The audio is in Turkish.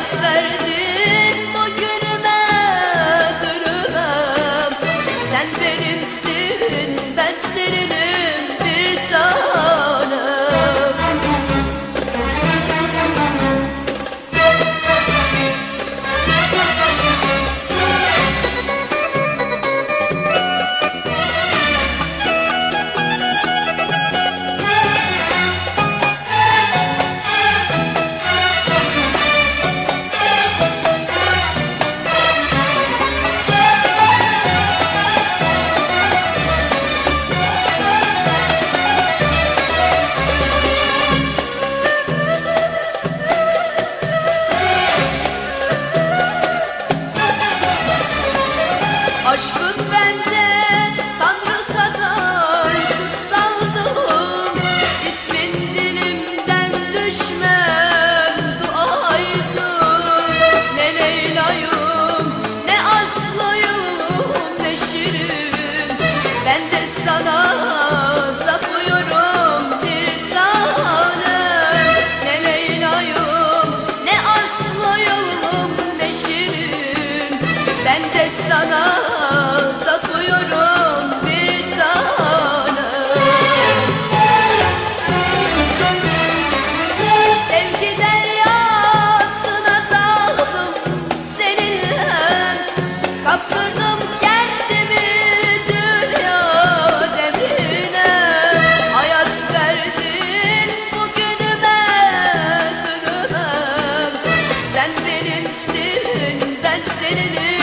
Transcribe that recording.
hayat verdin bugünüme dönümem Sen benimsin ben seninim destana takıyorum bir tane. Sevgi deryasına daldım seninle. Kaptırdım kendimi dünya devrine Hayat verdin bugünüme dönüme Sen benimsin ben seninim